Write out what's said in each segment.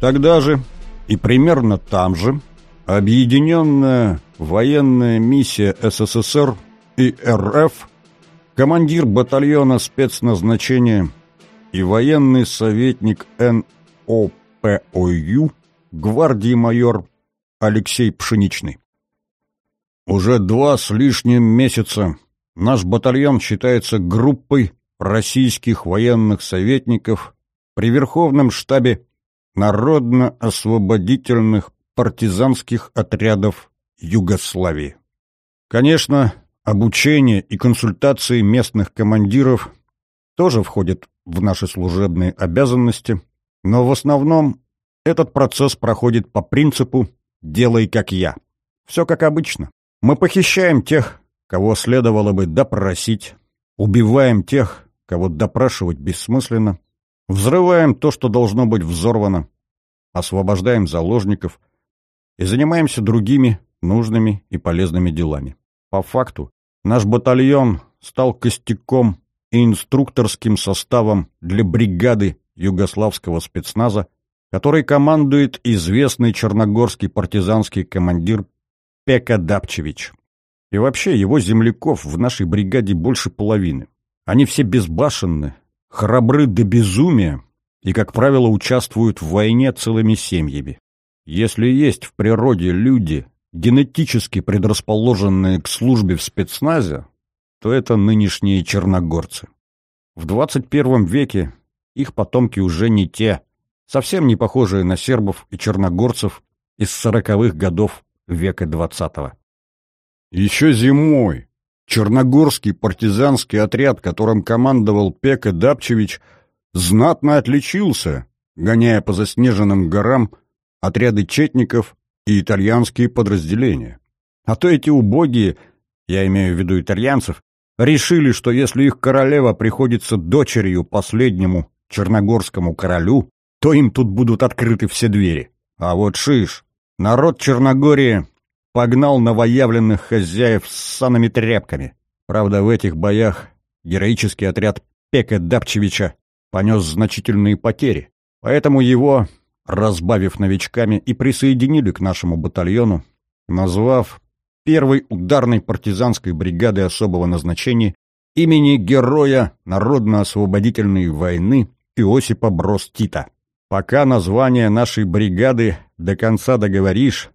Тогда же и примерно там же Объединенная военная миссия СССР и РФ, командир батальона спецназначения и военный советник НОПОЮ гвардии майор Алексей Пшеничный. Уже два с лишним месяца наш батальон считается группой российских военных советников при Верховном штабе Народно-освободительных партизанских отрядов Югославии. Конечно, обучение и консультации местных командиров тоже входят в наши служебные обязанности, но в основном этот процесс проходит по принципу «делай как я». Все как обычно. Мы похищаем тех, кого следовало бы допросить, убиваем тех, кого допрашивать бессмысленно, взрываем то, что должно быть взорвано, освобождаем заложников и занимаемся другими нужными и полезными делами. По факту, наш батальон стал костяком и инструкторским составом для бригады югославского спецназа, который командует известный черногорский партизанский командир Пека Дапчевич. И вообще его земляков в нашей бригаде больше половины. Они все безбашенны, храбры до безумия и, как правило, участвуют в войне целыми семьями. Если есть в природе люди, генетически предрасположенные к службе в спецназе, то это нынешние черногорцы. В 21 веке их потомки уже не те, совсем не похожие на сербов и черногорцев из сороковых годов века двадцатого. Еще зимой черногорский партизанский отряд, которым командовал Пека Дапчевич, знатно отличился, гоняя по заснеженным горам отряды четников и итальянские подразделения. А то эти убогие, я имею в виду итальянцев, решили, что если их королева приходится дочерью последнему черногорскому королю, то им тут будут открыты все двери. А вот шиш, народ Черногории погнал новоявленных хозяев с санными тряпками. Правда, в этих боях героический отряд Пека Дапчевича понес значительные потери, поэтому его разбавив новичками, и присоединили к нашему батальону, назвав первой ударной партизанской бригадой особого назначения имени героя Народно-освободительной войны Иосипа Брос Тита. Пока название нашей бригады до конца договоришь,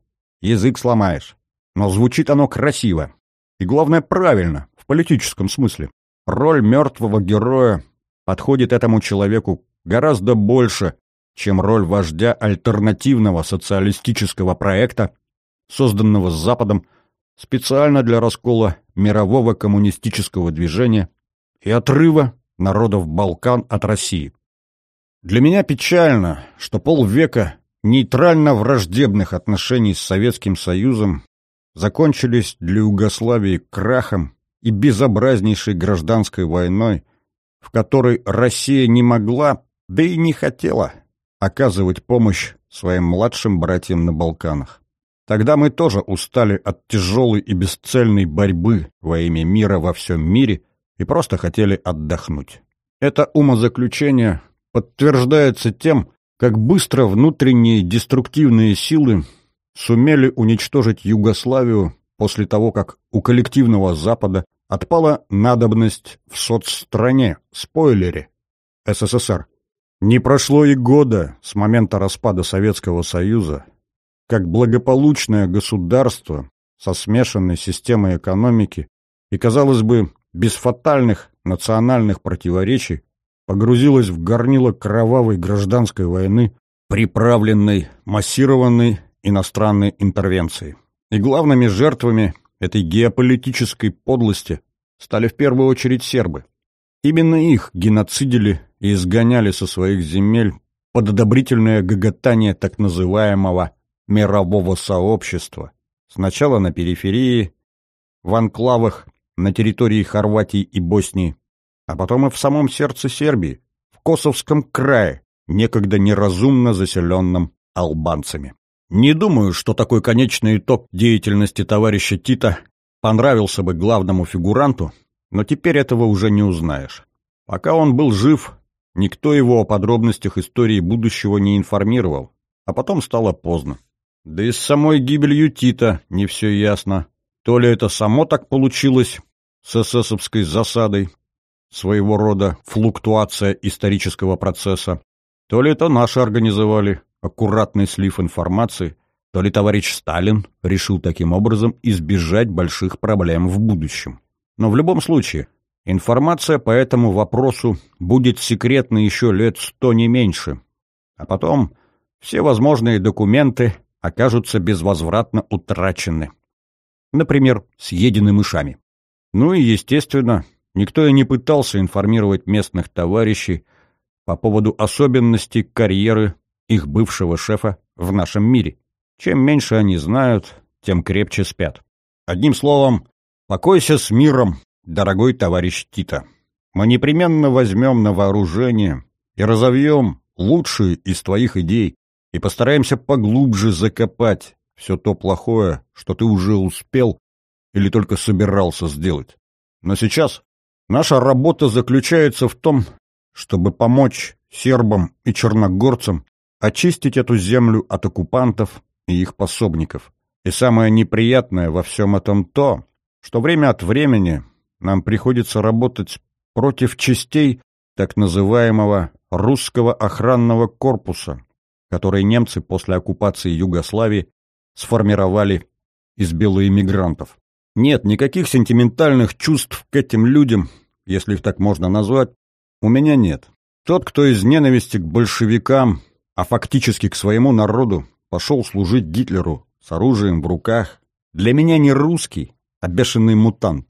язык сломаешь. Но звучит оно красиво. И главное, правильно, в политическом смысле. Роль мертвого героя подходит этому человеку гораздо больше, чем роль вождя альтернативного социалистического проекта, созданного Западом специально для раскола мирового коммунистического движения и отрыва народов Балкан от России. Для меня печально, что полвека нейтрально-враждебных отношений с Советским Союзом закончились для Югославии крахом и безобразнейшей гражданской войной, в которой Россия не могла, да и не хотела оказывать помощь своим младшим братьям на Балканах. Тогда мы тоже устали от тяжелой и бесцельной борьбы во имя мира во всем мире и просто хотели отдохнуть. Это умозаключение подтверждается тем, как быстро внутренние деструктивные силы сумели уничтожить Югославию после того, как у коллективного Запада отпала надобность в соцстране, спойлере, СССР. Не прошло и года с момента распада Советского Союза, как благополучное государство со смешанной системой экономики и, казалось бы, без фатальных национальных противоречий погрузилось в горнило кровавой гражданской войны, приправленной массированной иностранной интервенцией. И главными жертвами этой геополитической подлости стали в первую очередь сербы. Именно их геноцидили и изгоняли со своих земель под одобрительное гоготание так называемого мирового сообщества. Сначала на периферии, в анклавах на территории Хорватии и Боснии, а потом и в самом сердце Сербии, в Косовском крае, некогда неразумно заселенном албанцами. Не думаю, что такой конечный итог деятельности товарища Тита понравился бы главному фигуранту, но теперь этого уже не узнаешь. Пока он был жив, Никто его о подробностях истории будущего не информировал. а потом стало поздно. Да и с самой гибелью Тита не все ясно. То ли это само так получилось с эсэсовской засадой, своего рода флуктуация исторического процесса, то ли это наши организовали аккуратный слив информации, то ли товарищ Сталин решил таким образом избежать больших проблем в будущем. Но в любом случае, информация по этому вопросу будет секретной еще лет сто не меньше. А потом все возможные документы окажутся безвозвратно утрачены. Например, съедены мышами. Ну и, естественно, никто и не пытался информировать местных товарищей по поводу особенностей карьеры их бывшего шефа в нашем мире. Чем меньше они знают, тем крепче спят. Одним словом, покойся с миром, дорогой товарищ Тита. Мы непременно возьмем на вооружение и разовьем лучшие из твоих идей и постараемся поглубже закопать все то плохое, что ты уже успел или только собирался сделать. Но сейчас наша работа заключается в том, чтобы помочь сербам и черногорцам очистить эту землю от оккупантов и их пособников. И самое неприятное во всем этом то, что время от времени нам приходится работать против частей так называемого русского охранного корпуса, который немцы после оккупации Югославии сформировали из белоэмигрантов. Нет никаких сентиментальных чувств к этим людям, если их так можно назвать, у меня нет. Тот, кто из ненависти к большевикам, а фактически к своему народу, пошел служить Гитлеру с оружием в руках, для меня не русский, а бешеный мутант.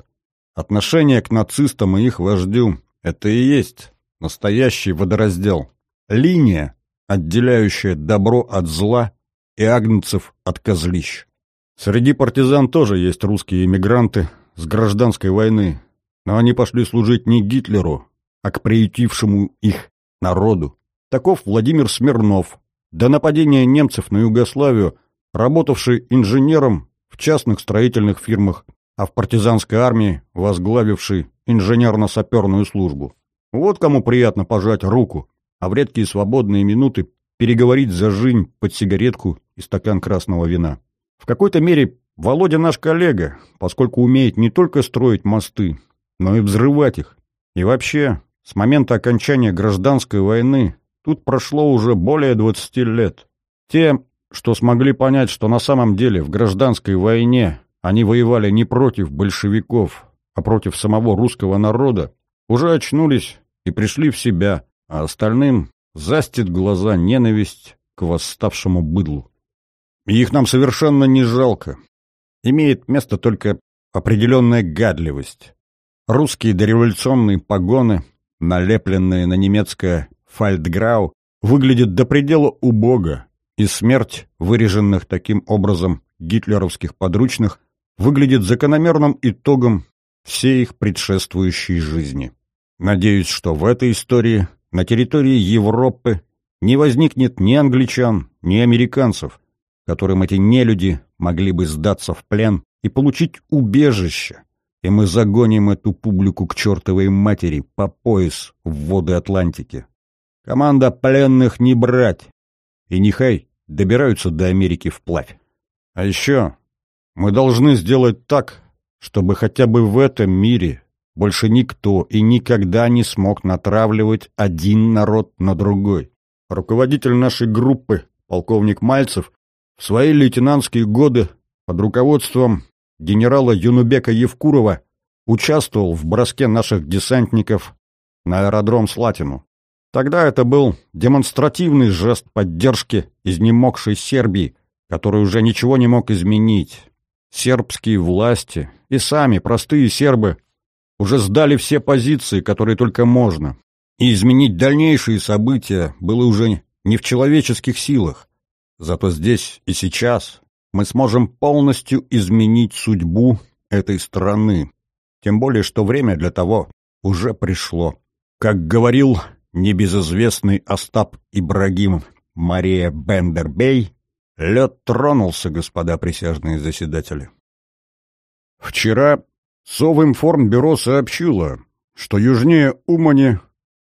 Отношение к нацистам и их вождю — это и есть настоящий водораздел. Линия, отделяющая добро от зла и агнцев от козлищ. Среди партизан тоже есть русские эмигранты с гражданской войны, но они пошли служить не Гитлеру, а к приютившему их народу. Таков Владимир Смирнов, до нападения немцев на Югославию, работавший инженером в частных строительных фирмах, а в партизанской армии возглавивший инженерно-саперную службу. Вот кому приятно пожать руку, а в редкие свободные минуты переговорить за жизнь под сигаретку и стакан красного вина. В какой-то мере Володя наш коллега, поскольку умеет не только строить мосты, но и взрывать их. И вообще, с момента окончания гражданской войны Тут прошло уже более 20 лет. Те, что смогли понять, что на самом деле в гражданской войне они воевали не против большевиков, а против самого русского народа, уже очнулись и пришли в себя, а остальным застит глаза ненависть к восставшему быдлу. И их нам совершенно не жалко. Имеет место только определенная гадливость. Русские дореволюционные погоны, налепленные на немецкое Фальдграу выглядит до предела убого, и смерть выреженных таким образом гитлеровских подручных выглядит закономерным итогом всей их предшествующей жизни. Надеюсь, что в этой истории на территории Европы не возникнет ни англичан, ни американцев, которым эти нелюди могли бы сдаться в плен и получить убежище, и мы загоним эту публику к чертовой матери по пояс в воды Атлантики. Команда пленных не брать. И нехай добираются до Америки вплавь. А еще мы должны сделать так, чтобы хотя бы в этом мире больше никто и никогда не смог натравливать один народ на другой. Руководитель нашей группы, полковник Мальцев, в свои лейтенантские годы под руководством генерала Юнубека Евкурова участвовал в броске наших десантников на аэродром Слатину. Тогда это был демонстративный жест поддержки изнемогшей Сербии, который уже ничего не мог изменить. Сербские власти и сами простые сербы уже сдали все позиции, которые только можно. И изменить дальнейшие события было уже не в человеческих силах. Зато здесь и сейчас мы сможем полностью изменить судьбу этой страны. Тем более, что время для того уже пришло. Как говорил небезызвестный Остап Ибрагим Мария Бендербей, лед тронулся, господа присяжные заседатели. Вчера Совинформбюро сообщило, что южнее Умани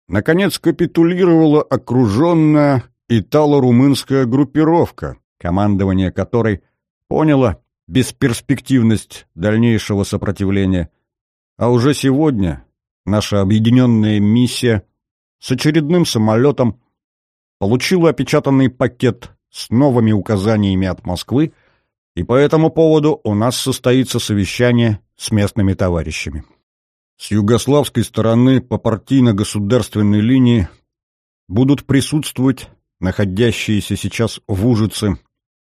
наконец капитулировала окруженная итало-румынская группировка, командование которой поняло бесперспективность дальнейшего сопротивления, а уже сегодня наша объединенная миссия с очередным самолетом получила опечатанный пакет с новыми указаниями от Москвы, и по этому поводу у нас состоится совещание с местными товарищами. С югославской стороны по партийно-государственной линии будут присутствовать находящиеся сейчас в Ужице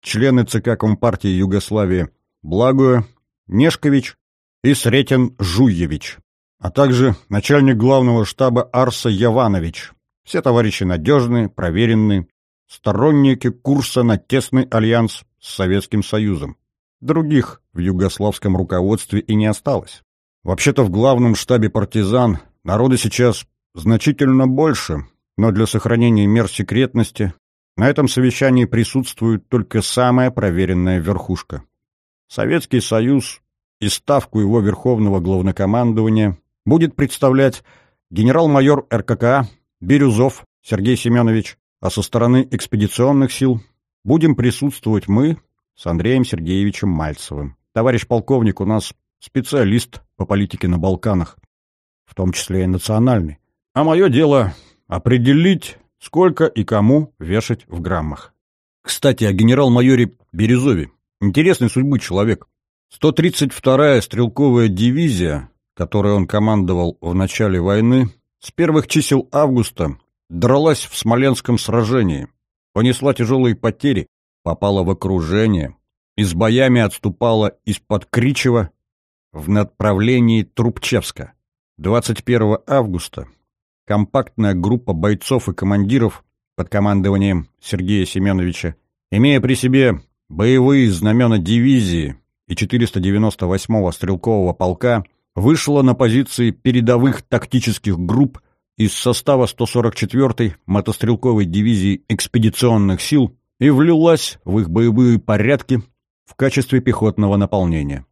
члены ЦК Компартии Югославии Благое, Нешкович и Сретен Жуевич, а также начальник главного штаба Арса Яванович. Все товарищи надежные, проверенные, сторонники курса на тесный альянс с Советским Союзом. Других в югославском руководстве и не осталось. Вообще-то в главном штабе партизан народа сейчас значительно больше, но для сохранения мер секретности на этом совещании присутствует только самая проверенная верхушка. Советский Союз и ставку его верховного главнокомандования будет представлять генерал-майор РККА Бирюзов Сергей Семенович, а со стороны экспедиционных сил будем присутствовать мы с Андреем Сергеевичем Мальцевым. Товарищ полковник у нас специалист по политике на Балканах, в том числе и национальный. А мое дело определить, сколько и кому вешать в граммах. Кстати, о генерал-майоре Березове. Интересной судьбы человек. 132-я стрелковая дивизия, которой он командовал в начале войны, с первых чисел августа дралась в Смоленском сражении, понесла тяжелые потери, попала в окружение и с боями отступала из-под Кричева в направлении Трубчевска. 21 августа компактная группа бойцов и командиров под командованием Сергея Семеновича, имея при себе боевые знамена дивизии и 498-го стрелкового полка, вышла на позиции передовых тактических групп из состава 144-й мотострелковой дивизии экспедиционных сил и влилась в их боевые порядки в качестве пехотного наполнения.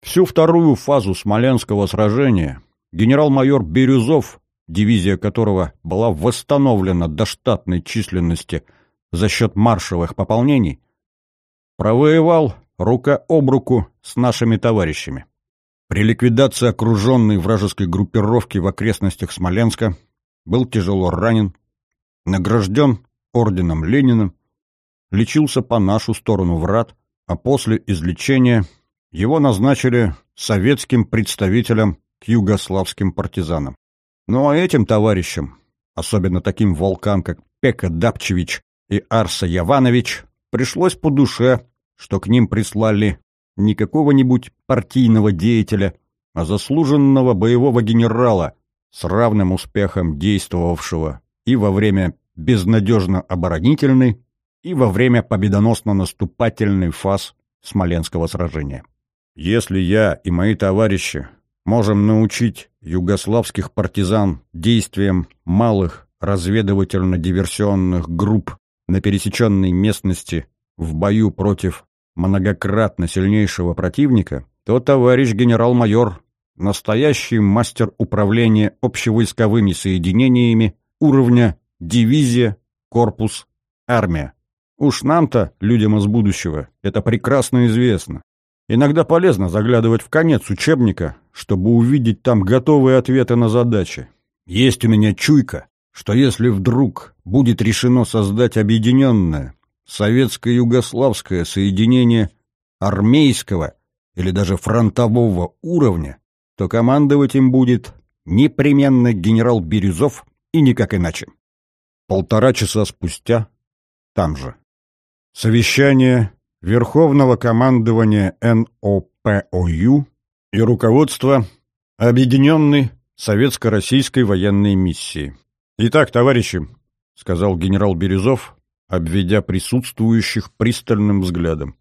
Всю вторую фазу Смоленского сражения генерал-майор Бирюзов, дивизия которого была восстановлена до штатной численности за счет маршевых пополнений, провоевал рука об руку с нашими товарищами. При ликвидации окруженной вражеской группировки в окрестностях Смоленска был тяжело ранен, награжден орденом Ленина, лечился по нашу сторону врат, а после излечения его назначили советским представителем к югославским партизанам. Ну а этим товарищам, особенно таким волкам, как Пека Дапчевич и Арса Яванович, пришлось по душе, что к ним прислали не какого-нибудь партийного деятеля, а заслуженного боевого генерала, с равным успехом действовавшего и во время безнадежно оборонительной, и во время победоносно-наступательной фаз Смоленского сражения. Если я и мои товарищи можем научить югославских партизан действиям малых разведывательно-диверсионных групп на пересеченной местности в бою против многократно сильнейшего противника, то товарищ генерал-майор – настоящий мастер управления общевойсковыми соединениями уровня дивизия, корпус, армия. Уж нам-то, людям из будущего, это прекрасно известно. Иногда полезно заглядывать в конец учебника, чтобы увидеть там готовые ответы на задачи. Есть у меня чуйка, что если вдруг будет решено создать объединенное советско-югославское соединение армейского или даже фронтового уровня, то командовать им будет непременно генерал Бирюзов и никак иначе. Полтора часа спустя там же. Совещание Верховного командования НОПОЮ и руководства Объединенной Советско-Российской военной миссии. «Итак, товарищи», — сказал генерал Березов, обведя присутствующих пристальным взглядом,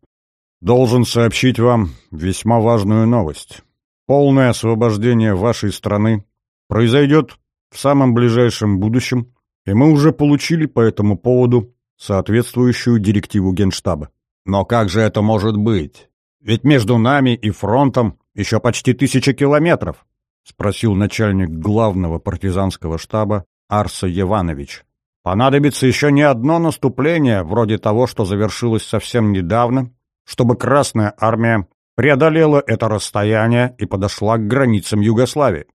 «должен сообщить вам весьма важную новость. Полное освобождение вашей страны произойдет в самом ближайшем будущем, и мы уже получили по этому поводу соответствующую директиву Генштаба. Но как же это может быть? Ведь между нами и фронтом еще почти тысяча километров, спросил начальник главного партизанского штаба Арса Еванович, Понадобится еще не одно наступление, вроде того, что завершилось совсем недавно, чтобы Красная Армия преодолела это расстояние и подошла к границам Югославии.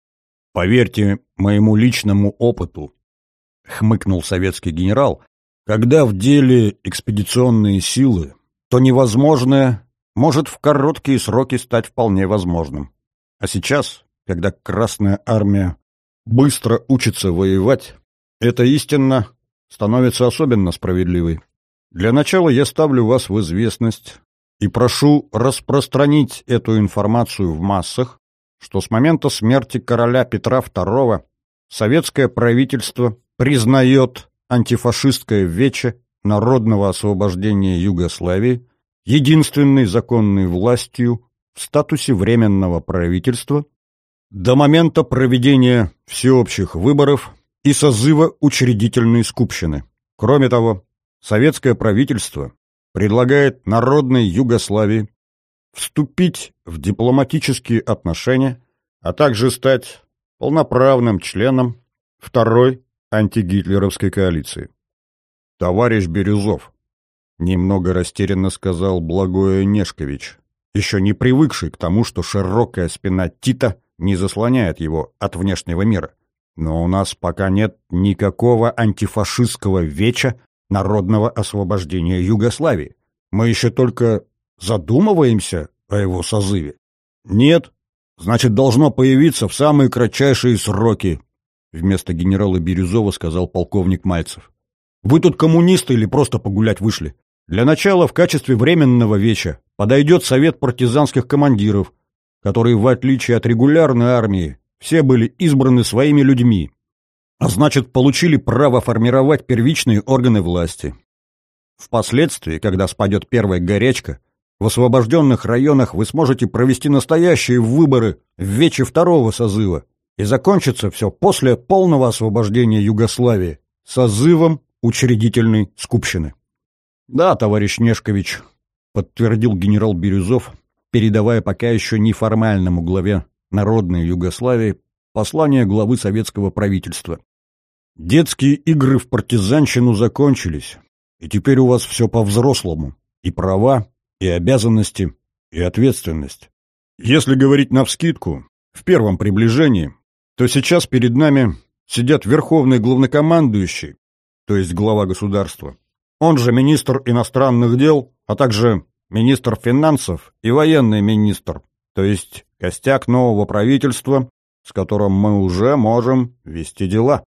Поверьте моему личному опыту, хмыкнул советский генерал, когда в деле экспедиционные силы, то невозможное может в короткие сроки стать вполне возможным. А сейчас, когда Красная Армия быстро учится воевать, эта истина становится особенно справедливой. Для начала я ставлю вас в известность и прошу распространить эту информацию в массах, что с момента смерти короля Петра II советское правительство признает антифашистское вече народного освобождения Югославии единственной законной властью в статусе временного правительства до момента проведения всеобщих выборов и созыва учредительной скупщины. Кроме того, советское правительство предлагает народной Югославии вступить в дипломатические отношения, а также стать полноправным членом второй антигитлеровской коалиции. «Товарищ Бирюзов», — немного растерянно сказал Благое Нешкович, еще не привыкший к тому, что широкая спина Тита не заслоняет его от внешнего мира. Но у нас пока нет никакого антифашистского веча народного освобождения Югославии. Мы еще только задумываемся о его созыве. Нет, значит, должно появиться в самые кратчайшие сроки, вместо генерала Бирюзова сказал полковник Мальцев. Вы тут коммунисты или просто погулять вышли? Для начала в качестве временного веча подойдет совет партизанских командиров, которые, в отличие от регулярной армии, все были избраны своими людьми, а значит, получили право формировать первичные органы власти. Впоследствии, когда спадет первая горячка, в освобожденных районах вы сможете провести настоящие выборы в вече второго созыва, и закончится все после полного освобождения Югославии созывом учредительной скупщины. «Да, товарищ Нешкович», — подтвердил генерал Бирюзов, передавая пока еще неформальному главе Народной Югославии послание главы советского правительства. «Детские игры в партизанщину закончились, и теперь у вас все по-взрослому. И права, и обязанности, и ответственность. Если говорить навскидку, в первом приближении, то сейчас перед нами сидят верховный главнокомандующий, то есть глава государства, он же министр иностранных дел, а также министр финансов и военный министр, то есть костяк нового правительства, с которым мы уже можем вести дела.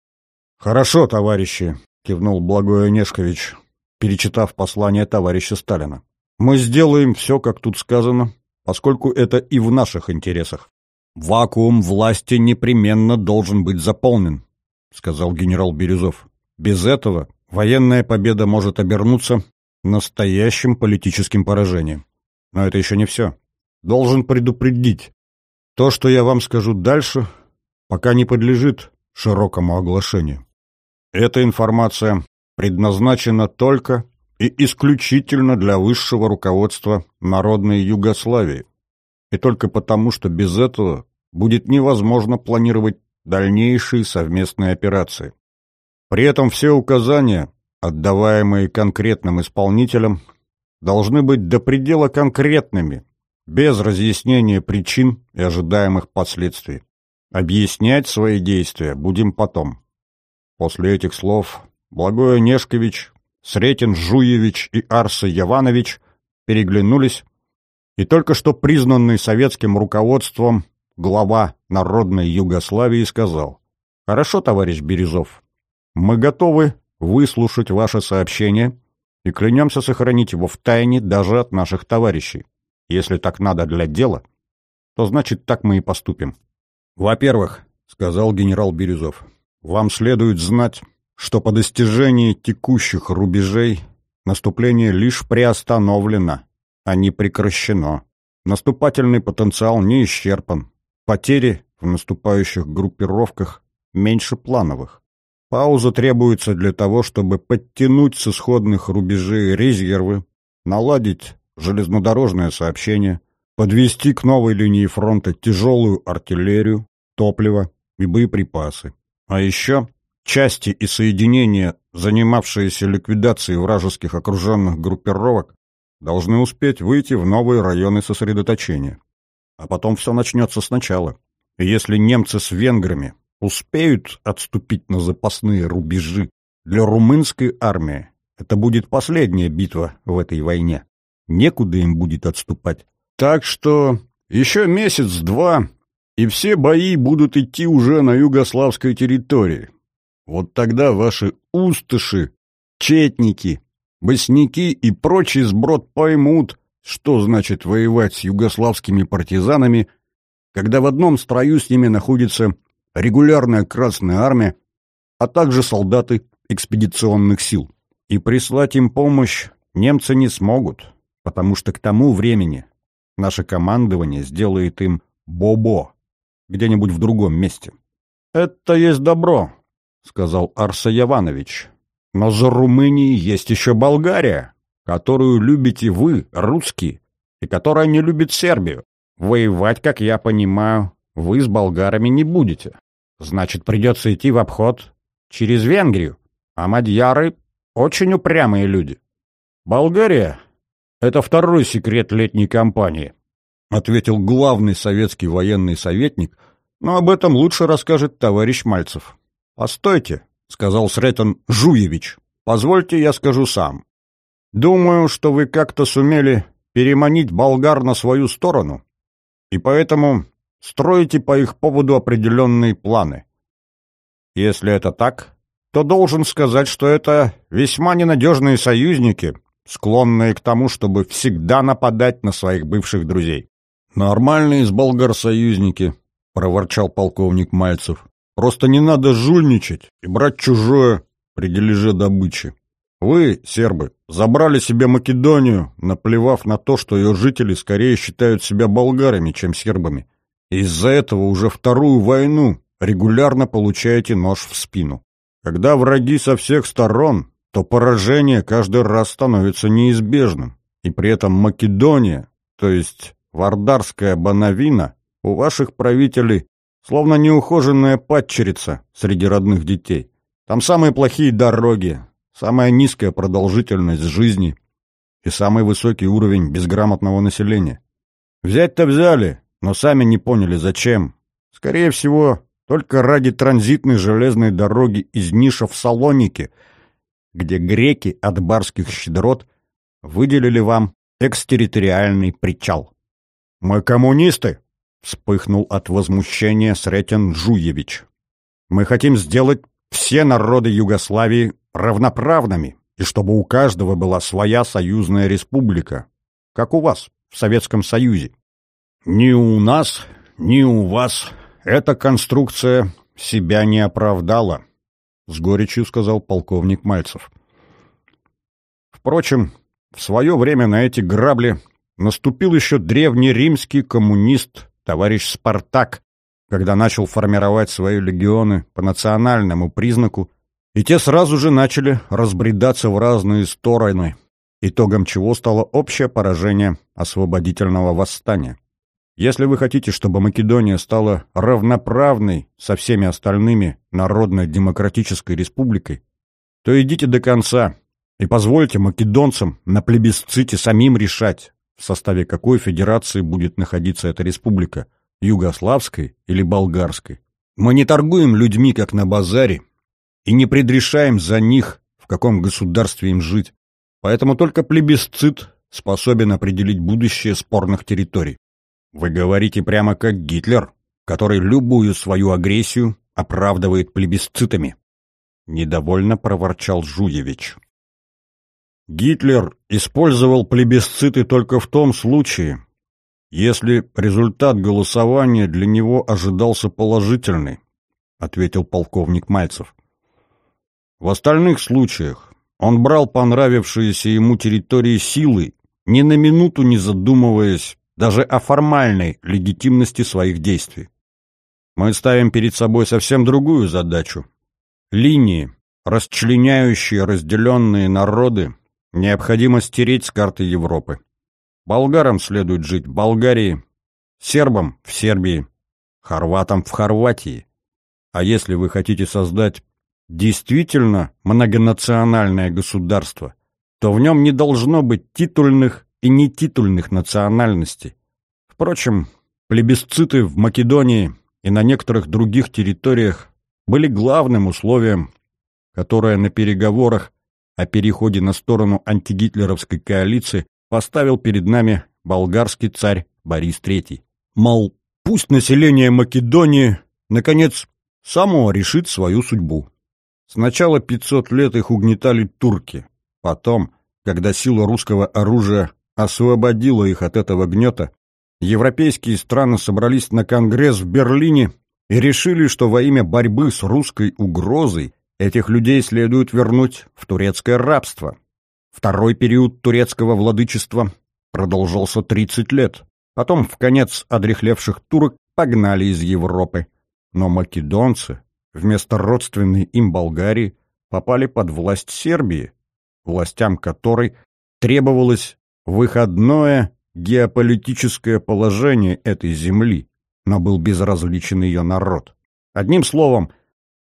«Хорошо, товарищи», — кивнул Благой Онешкович, перечитав послание товарища Сталина. «Мы сделаем все, как тут сказано, поскольку это и в наших интересах. Вакуум власти непременно должен быть заполнен», — сказал генерал Бирюзов. «Без этого военная победа может обернуться настоящим политическим поражением. Но это еще не все. Должен предупредить. То, что я вам скажу дальше, пока не подлежит широкому оглашению. Эта информация предназначена только и исключительно для высшего руководства народной Югославии. И только потому, что без этого будет невозможно планировать дальнейшие совместные операции. При этом все указания, отдаваемые конкретным исполнителям, должны быть до предела конкретными, без разъяснения причин и ожидаемых последствий. Объяснять свои действия будем потом. После этих слов Благой Онешкович, Сретен Жуевич и Арса Яванович переглянулись, и только что признанный советским руководством глава Народной Югославии сказал «Хорошо, товарищ Березов, мы готовы выслушать ваше сообщение и клянемся сохранить его в тайне даже от наших товарищей. Если так надо для дела, то значит так мы и поступим». «Во-первых», — сказал генерал Бирюзов, вам следует знать, что по достижении текущих рубежей наступление лишь приостановлено, а не прекращено. Наступательный потенциал не исчерпан. Потери в наступающих группировках меньше плановых. Пауза требуется для того, чтобы подтянуть с исходных рубежей резервы, наладить железнодорожное сообщение, подвести к новой линии фронта тяжелую артиллерию, топливо и боеприпасы. А еще части и соединения занимавшиеся ликвидацией вражеских окруженных группировок, должны успеть выйти в новые районы сосредоточения. А потом все начнется сначала. И если немцы с венграми успеют отступить на запасные рубежи, для румынской армии это будет последняя битва в этой войне. Некуда им будет отступать. Так что еще месяц-два, и все бои будут идти уже на югославской территории. Вот тогда ваши устыши, четники, босняки и прочий сброд поймут, что значит воевать с югославскими партизанами, когда в одном строю с ними находится регулярная Красная Армия, а также солдаты экспедиционных сил. И прислать им помощь немцы не смогут, потому что к тому времени наше командование сделает им бобо где-нибудь в другом месте. «Это есть добро», — сказал Арса Яванович. «Но за Румынией есть еще Болгария, которую любите вы, русские, и которая не любит Сербию. Воевать, как я понимаю, вы с болгарами не будете. Значит, придется идти в обход через Венгрию, а мадьяры — очень упрямые люди. Болгария — это второй секрет летней кампании, — ответил главный советский военный советник, но об этом лучше расскажет товарищ Мальцев. «Постойте», — сказал Сретен Жуевич, — «позвольте я скажу сам. Думаю, что вы как-то сумели переманить болгар на свою сторону, и поэтому строите по их поводу определенные планы. Если это так, то должен сказать, что это весьма ненадежные союзники, склонные к тому, чтобы всегда нападать на своих бывших друзей. «Нормальные из болгар союзники», — проворчал полковник Мальцев. «Просто не надо жульничать и брать чужое при дележе добычи. Вы, сербы, забрали себе Македонию, наплевав на то, что ее жители скорее считают себя болгарами, чем сербами. Из-за этого уже вторую войну регулярно получаете нож в спину. Когда враги со всех сторон, то поражение каждый раз становится неизбежным. И при этом Македония, то есть Вардарская Банавина, у ваших правителей словно неухоженная падчерица среди родных детей. Там самые плохие дороги, самая низкая продолжительность жизни и самый высокий уровень безграмотного населения. Взять-то взяли, но сами не поняли, зачем. Скорее всего, только ради транзитной железной дороги из Ниша в Салоники, где греки от барских щедрот выделили вам экстерриториальный причал. «Мы коммунисты!» — вспыхнул от возмущения Сретен Жуевич. «Мы хотим сделать все народы Югославии равноправными, и чтобы у каждого была своя союзная республика, как у вас в Советском Союзе. Ни у нас, ни у вас эта конструкция себя не оправдала, с горечью сказал полковник Мальцев. Впрочем, в свое время на эти грабли наступил еще древний римский коммунист товарищ Спартак, когда начал формировать свои легионы по национальному признаку и те сразу же начали разбредаться в разные стороны, итогом чего стало общее поражение освободительного восстания. Если вы хотите, чтобы Македония стала равноправной со всеми остальными народно-демократической республикой, то идите до конца и позвольте македонцам на плебисците самим решать, в составе какой федерации будет находиться эта республика – югославской или болгарской. Мы не торгуем людьми, как на базаре, и не предрешаем за них, в каком государстве им жить. Поэтому только плебисцит способен определить будущее спорных территорий. Вы говорите прямо как Гитлер, который любую свою агрессию оправдывает плебисцитами. Недовольно проворчал Жуевич. Гитлер использовал плебисциты только в том случае, если результат голосования для него ожидался положительный, ответил полковник Мальцев. В остальных случаях он брал понравившиеся ему территории силой, ни на минуту не задумываясь даже о формальной легитимности своих действий. Мы ставим перед собой совсем другую задачу. Линии, расчленяющие разделенные народы, необходимо стереть с карты Европы. Болгарам следует жить в Болгарии, сербам в Сербии, хорватам в Хорватии. А если вы хотите создать действительно многонациональное государство, то в нем не должно быть титульных и нетитульных национальностей. Впрочем, плебисциты в Македонии и на некоторых других территориях были главным условием, которое на переговорах о переходе на сторону антигитлеровской коалиции поставил перед нами болгарский царь Борис III. Мол, пусть население Македонии, наконец, само решит свою судьбу. Сначала 500 лет их угнетали турки. Потом, когда сила русского оружия освободила их от этого гнета, европейские страны собрались на конгресс в Берлине и решили, что во имя борьбы с русской угрозой этих людей следует вернуть в турецкое рабство. Второй период турецкого владычества продолжался 30 лет. Потом в конец одрехлевших турок погнали из Европы. Но македонцы, вместо родственной им Болгарии, попали под власть Сербии, властям которой требовалось выходное геополитическое положение этой земли, но был безразличен ее народ. Одним словом,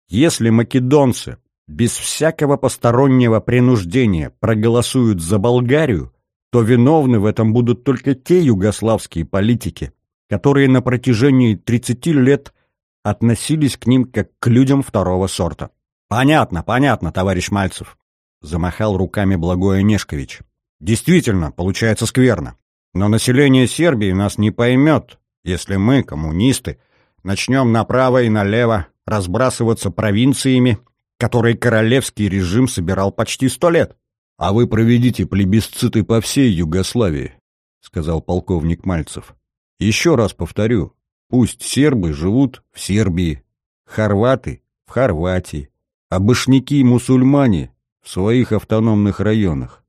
если македонцы без всякого постороннего принуждения проголосуют за Болгарию, то виновны в этом будут только те югославские политики, которые на протяжении 30 лет относились к ним как к людям второго сорта. «Понятно, понятно, товарищ Мальцев», — замахал руками Благой Онешкович. «Действительно, получается скверно. Но население Сербии нас не поймет, если мы, коммунисты, начнем направо и налево разбрасываться провинциями, которые королевский режим собирал почти сто лет. «А вы проведите плебисциты по всей Югославии», — сказал полковник Мальцев. «Еще раз повторю, пусть сербы живут в Сербии, хорваты — в Хорватии, а башняки-мусульмане — в своих автономных районах.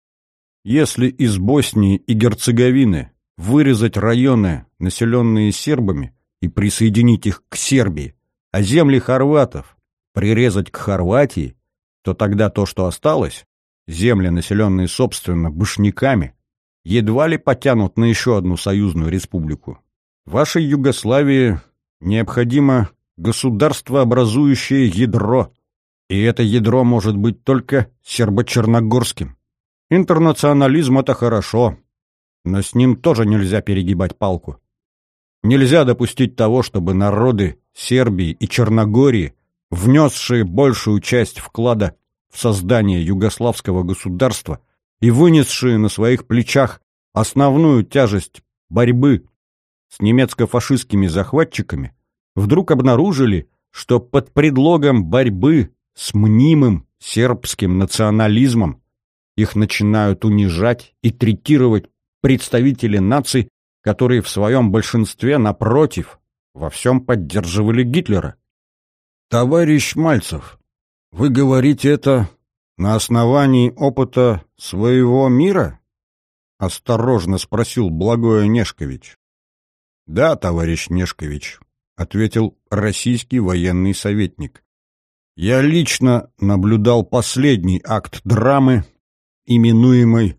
Если из Боснии и Герцеговины вырезать районы, населенные сербами, и присоединить их к Сербии, а земли хорватов прирезать к Хорватии, то тогда то, что осталось, земли, населенные собственно башняками, едва ли потянут на еще одну союзную республику. Вашей Югославии необходимо государствообразующее ядро, и это ядро может быть только сербо-черногорским. Интернационализм — это хорошо, но с ним тоже нельзя перегибать палку. Нельзя допустить того, чтобы народы Сербии и Черногории, внесшие большую часть вклада в создание югославского государства и вынесшие на своих плечах основную тяжесть борьбы с немецко-фашистскими захватчиками, вдруг обнаружили, что под предлогом борьбы с мнимым сербским национализмом их начинают унижать и третировать представители наций, которые в своем большинстве, напротив, во всем поддерживали Гитлера. «Товарищ Мальцев, вы говорите это на основании опыта своего мира?» — осторожно спросил Благой Нешкович. «Да, товарищ Нешкович», — ответил российский военный советник. «Я лично наблюдал последний акт драмы, именуемый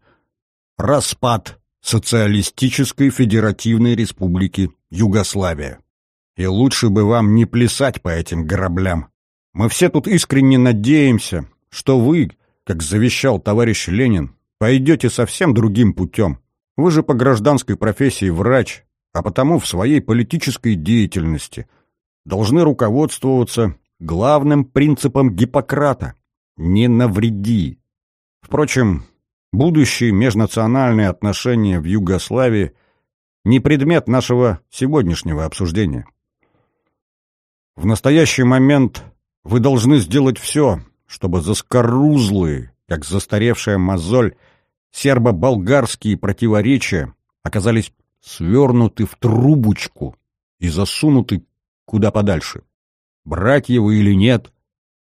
«Распад Социалистической Федеративной Республики Югославия». И лучше бы вам не плясать по этим граблям. Мы все тут искренне надеемся, что вы, как завещал товарищ Ленин, пойдете совсем другим путем. Вы же по гражданской профессии врач, а потому в своей политической деятельности должны руководствоваться главным принципом Гиппократа «не навреди». Впрочем, будущие межнациональные отношения в Югославии не предмет нашего сегодняшнего обсуждения. В настоящий момент вы должны сделать все, чтобы заскорузлые, как застаревшая мозоль, сербо-болгарские противоречия оказались свернуты в трубочку и засунуты куда подальше. Братья вы или нет,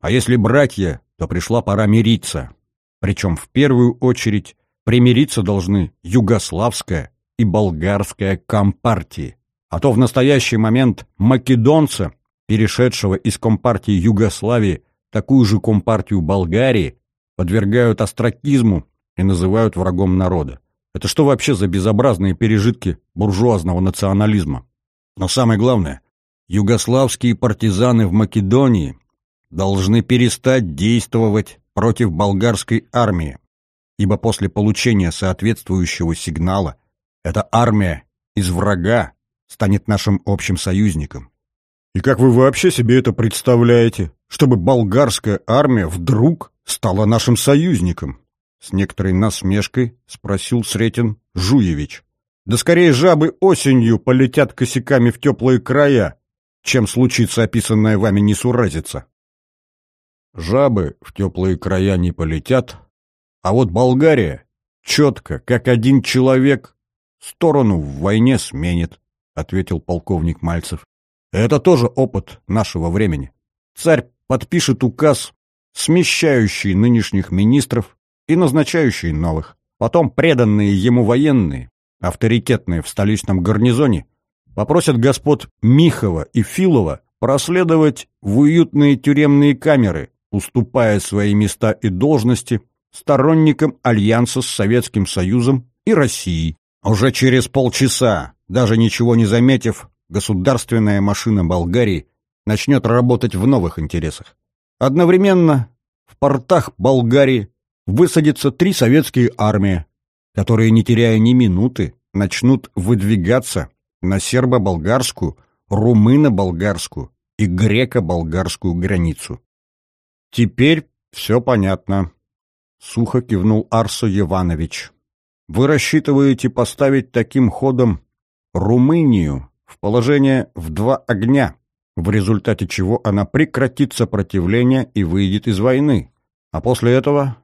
а если братья, то пришла пора мириться. Причем в первую очередь примириться должны югославская и болгарская компартии. А то в настоящий момент македонцы перешедшего из Компартии Югославии такую же Компартию Болгарии, подвергают остракизму и называют врагом народа. Это что вообще за безобразные пережитки буржуазного национализма? Но самое главное, югославские партизаны в Македонии должны перестать действовать против болгарской армии, ибо после получения соответствующего сигнала эта армия из врага станет нашим общим союзником. И как вы вообще себе это представляете, чтобы болгарская армия вдруг стала нашим союзником? С некоторой насмешкой спросил Сретен Жуевич. Да скорее жабы осенью полетят косяками в теплые края, чем случится описанная вами несуразица. Жабы в теплые края не полетят, а вот Болгария четко, как один человек, сторону в войне сменит, — ответил полковник Мальцев. Это тоже опыт нашего времени. Царь подпишет указ, смещающий нынешних министров и назначающий новых. Потом преданные ему военные, авторитетные в столичном гарнизоне, попросят господ Михова и Филова проследовать в уютные тюремные камеры, уступая свои места и должности сторонникам альянса с Советским Союзом и Россией. Уже через полчаса, даже ничего не заметив, государственная машина Болгарии начнет работать в новых интересах. Одновременно в портах Болгарии высадятся три советские армии, которые, не теряя ни минуты, начнут выдвигаться на сербо-болгарскую, румыно-болгарскую и греко-болгарскую границу. Теперь все понятно. Сухо кивнул Арсо Иванович. Вы рассчитываете поставить таким ходом Румынию в положение в два огня, в результате чего она прекратит сопротивление и выйдет из войны. А после этого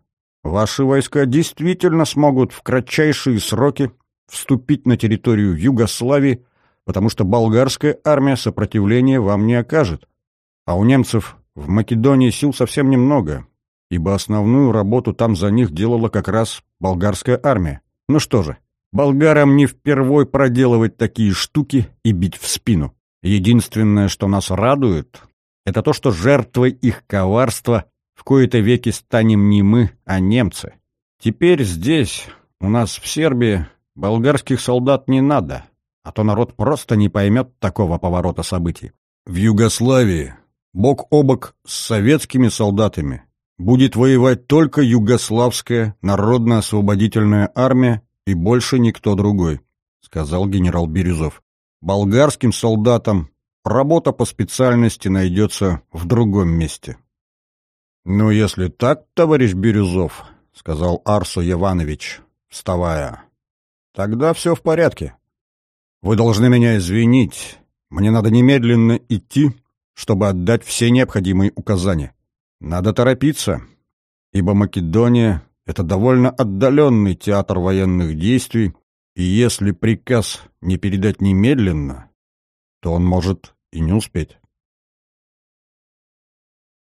ваши войска действительно смогут в кратчайшие сроки вступить на территорию Югославии, потому что болгарская армия сопротивления вам не окажет. А у немцев в Македонии сил совсем немного, ибо основную работу там за них делала как раз болгарская армия. Ну что же, болгарам не впервой проделывать такие штуки и бить в спину. Единственное, что нас радует, это то, что жертвой их коварства в кои-то веки станем не мы, а немцы. Теперь здесь, у нас в Сербии, болгарских солдат не надо, а то народ просто не поймет такого поворота событий. В Югославии бок о бок с советскими солдатами будет воевать только Югославская народно-освободительная армия и больше никто другой, сказал генерал Бирюзов. Болгарским солдатам работа по специальности найдется в другом месте. «Ну, если так, товарищ Бирюзов», — сказал Арсу Иванович, вставая, — «тогда все в порядке. Вы должны меня извинить. Мне надо немедленно идти чтобы отдать все необходимые указания. Надо торопиться, ибо Македония — это довольно отдаленный театр военных действий, и если приказ не передать немедленно, то он может и не успеть.